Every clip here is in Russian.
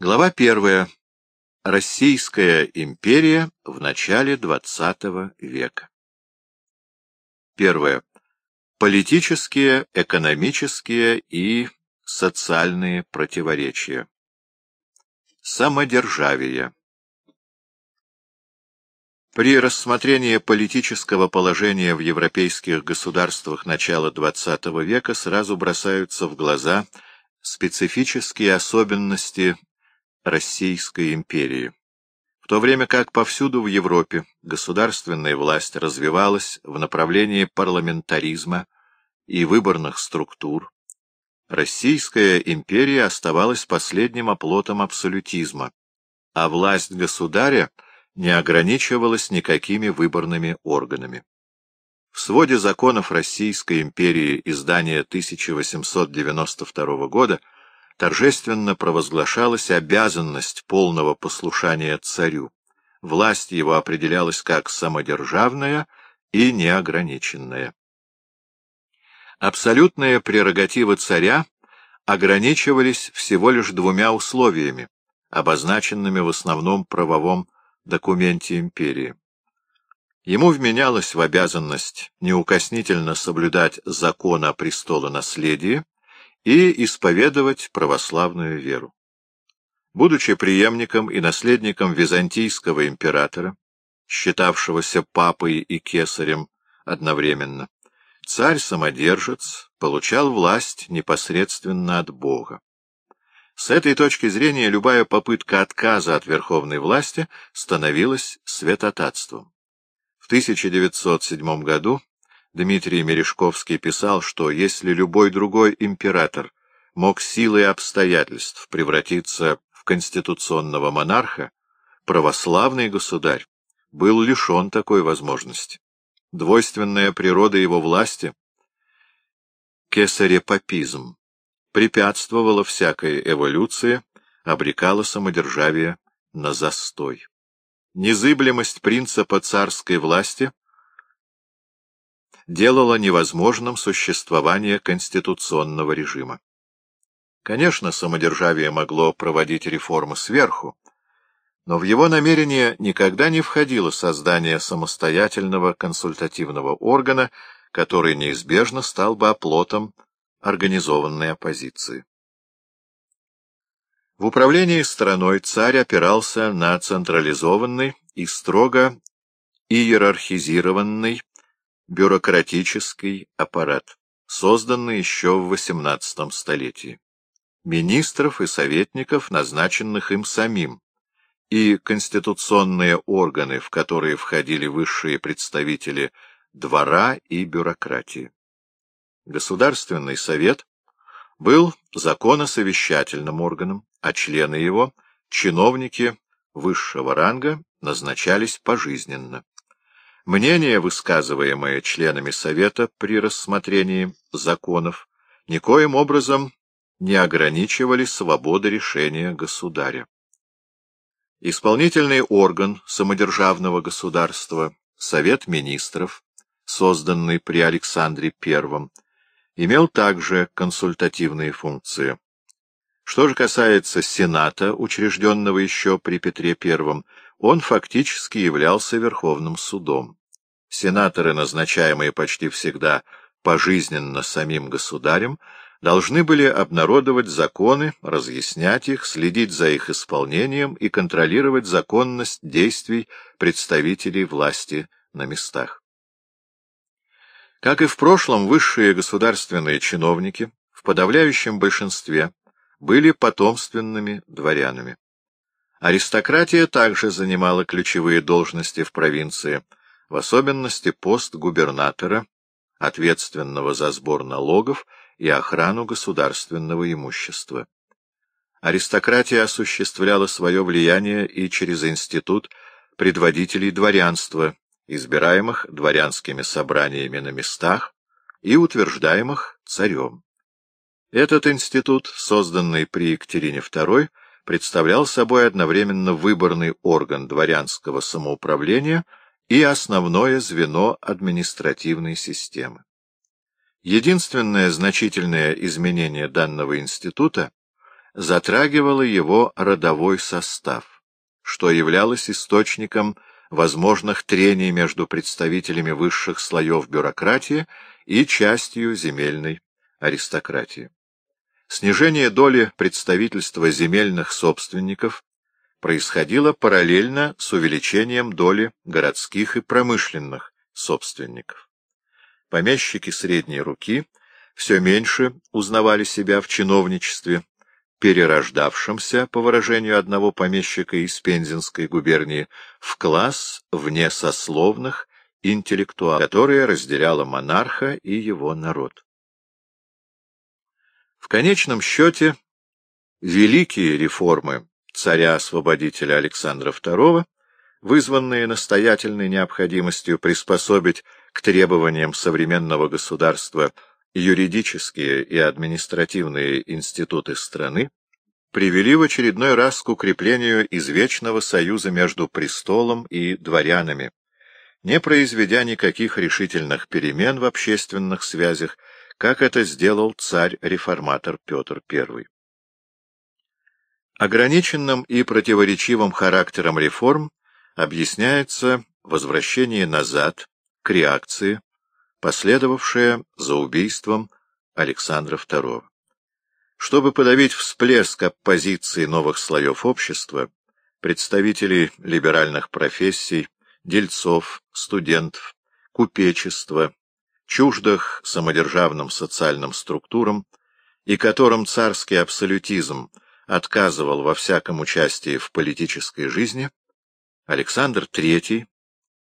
Глава первая. Российская империя в начале XX века. Первое. Политические, экономические и социальные противоречия. Самодержавие. При рассмотрении политического положения в европейских государствах начала XX века сразу бросаются в глаза специфические особенности Российской империи. В то время как повсюду в Европе государственная власть развивалась в направлении парламентаризма и выборных структур, Российская империя оставалась последним оплотом абсолютизма, а власть государя не ограничивалась никакими выборными органами. В своде законов Российской империи издания 1892 года торжественно провозглашалась обязанность полного послушания царю. Власть его определялась как самодержавная и неограниченная. Абсолютные прерогативы царя ограничивались всего лишь двумя условиями, обозначенными в основном правовом документе империи. Ему вменялось в обязанность неукоснительно соблюдать закон о престолонаследии и исповедовать православную веру. Будучи преемником и наследником византийского императора, считавшегося папой и кесарем одновременно, царь-самодержец получал власть непосредственно от Бога. С этой точки зрения любая попытка отказа от верховной власти становилась святотатством. В 1907 году Дмитрий Мережковский писал, что если любой другой император мог силой обстоятельств превратиться в конституционного монарха, православный государь был лишен такой возможности. Двойственная природа его власти, кесарепапизм, препятствовала всякой эволюции, обрекала самодержавие на застой. Незыблемость принципа царской власти — делало невозможным существование конституционного режима. Конечно, самодержавие могло проводить реформы сверху, но в его намерение никогда не входило создание самостоятельного консультативного органа, который неизбежно стал бы оплотом организованной оппозиции. В управлении страной царь опирался на централизованный и строго иерархизированный бюрократический аппарат, созданный еще в XVIII столетии, министров и советников, назначенных им самим, и конституционные органы, в которые входили высшие представители двора и бюрократии. Государственный совет был законосовещательным органом, а члены его, чиновники высшего ранга, назначались пожизненно. Мнения, высказываемые членами Совета при рассмотрении законов, никоим образом не ограничивали свободы решения государя. Исполнительный орган самодержавного государства, Совет министров, созданный при Александре I, имел также консультативные функции. Что же касается Сената, учрежденного еще при Петре I, он фактически являлся Верховным судом. Сенаторы, назначаемые почти всегда пожизненно самим государем, должны были обнародовать законы, разъяснять их, следить за их исполнением и контролировать законность действий представителей власти на местах. Как и в прошлом, высшие государственные чиновники в подавляющем большинстве были потомственными дворянами. Аристократия также занимала ключевые должности в провинции, в особенности пост губернатора, ответственного за сбор налогов и охрану государственного имущества. Аристократия осуществляла свое влияние и через институт предводителей дворянства, избираемых дворянскими собраниями на местах и утверждаемых царем. Этот институт, созданный при Екатерине II, представлял собой одновременно выборный орган дворянского самоуправления и основное звено административной системы. Единственное значительное изменение данного института затрагивала его родовой состав, что являлось источником возможных трений между представителями высших слоев бюрократии и частью земельной аристократии. Снижение доли представительства земельных собственников происходило параллельно с увеличением доли городских и промышленных собственников. Помещики средней руки все меньше узнавали себя в чиновничестве, перерождавшемся, по выражению одного помещика из Пензенской губернии, в класс внесословных интеллектуалов, которые разделяла монарха и его народ. В конечном счете, великие реформы царя-освободителя Александра II, вызванные настоятельной необходимостью приспособить к требованиям современного государства юридические и административные институты страны, привели в очередной раз к укреплению извечного союза между престолом и дворянами, не произведя никаких решительных перемен в общественных связях как это сделал царь-реформатор Петр I. Ограниченным и противоречивым характером реформ объясняется возвращение назад к реакции, последовавшее за убийством Александра II. Чтобы подавить всплеск оппозиции новых слоев общества, представителей либеральных профессий, дельцов, студентов, купечества, чуждых самодержавным социальным структурам и которым царский абсолютизм отказывал во всяком участии в политической жизни, Александр III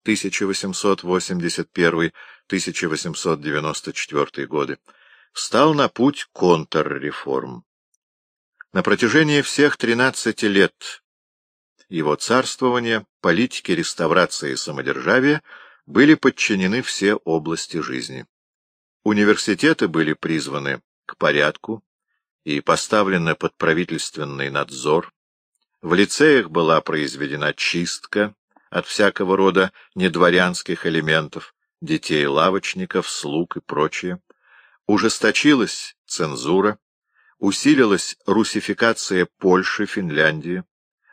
1881-1894 годы встал на путь контрреформ. На протяжении всех 13 лет его царствования политики реставрации самодержавия были подчинены все области жизни. Университеты были призваны к порядку и поставлены под правительственный надзор. В лицеях была произведена чистка от всякого рода недворянских элементов, детей лавочников, слуг и прочее. Ужесточилась цензура, усилилась русификация Польши, Финляндии.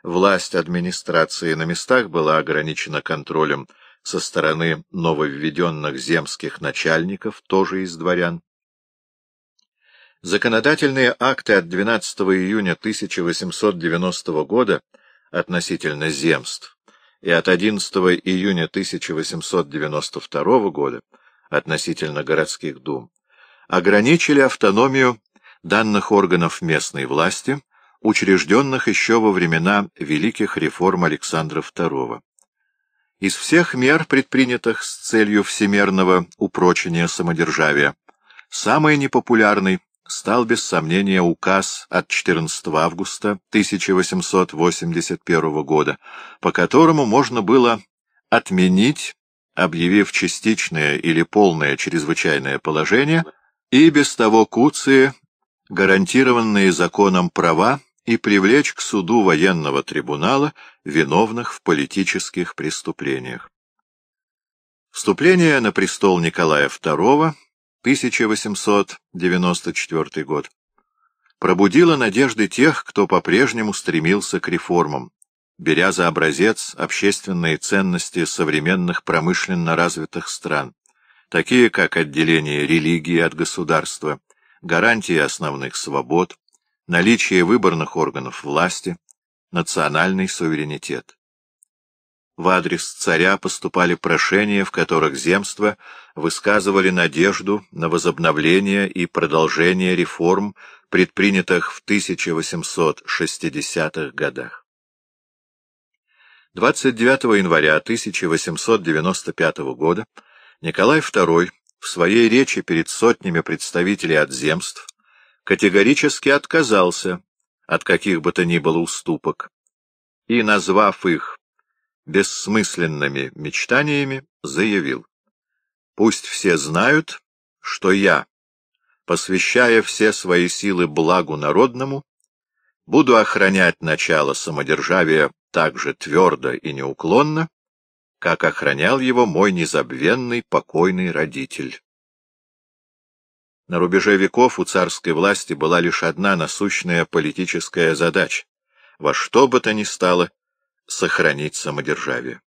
Власть администрации на местах была ограничена контролем со стороны нововведенных земских начальников, тоже из дворян. Законодательные акты от 12 июня 1890 года относительно земств и от 11 июня 1892 года относительно городских дум ограничили автономию данных органов местной власти, учрежденных еще во времена великих реформ Александра II. Из всех мер, предпринятых с целью всемерного упрочения самодержавия, самый непопулярный стал без сомнения указ от 14 августа 1881 года, по которому можно было отменить, объявив частичное или полное чрезвычайное положение, и без того куции, гарантированные законом права, и привлечь к суду военного трибунала виновных в политических преступлениях. Вступление на престол Николая II, 1894 год, пробудило надежды тех, кто по-прежнему стремился к реформам, беря за образец общественные ценности современных промышленно развитых стран, такие как отделение религии от государства, гарантии основных свобод, наличие выборных органов власти, национальный суверенитет. В адрес царя поступали прошения, в которых земства высказывали надежду на возобновление и продолжение реформ, предпринятых в 1860-х годах. 29 января 1895 года Николай II в своей речи перед сотнями представителей от земств категорически отказался от каких бы то ни было уступок и, назвав их бессмысленными мечтаниями, заявил «Пусть все знают, что я, посвящая все свои силы благу народному, буду охранять начало самодержавия так же твердо и неуклонно, как охранял его мой незабвенный покойный родитель». На рубеже веков у царской власти была лишь одна насущная политическая задача — во что бы то ни стало сохранить самодержавие.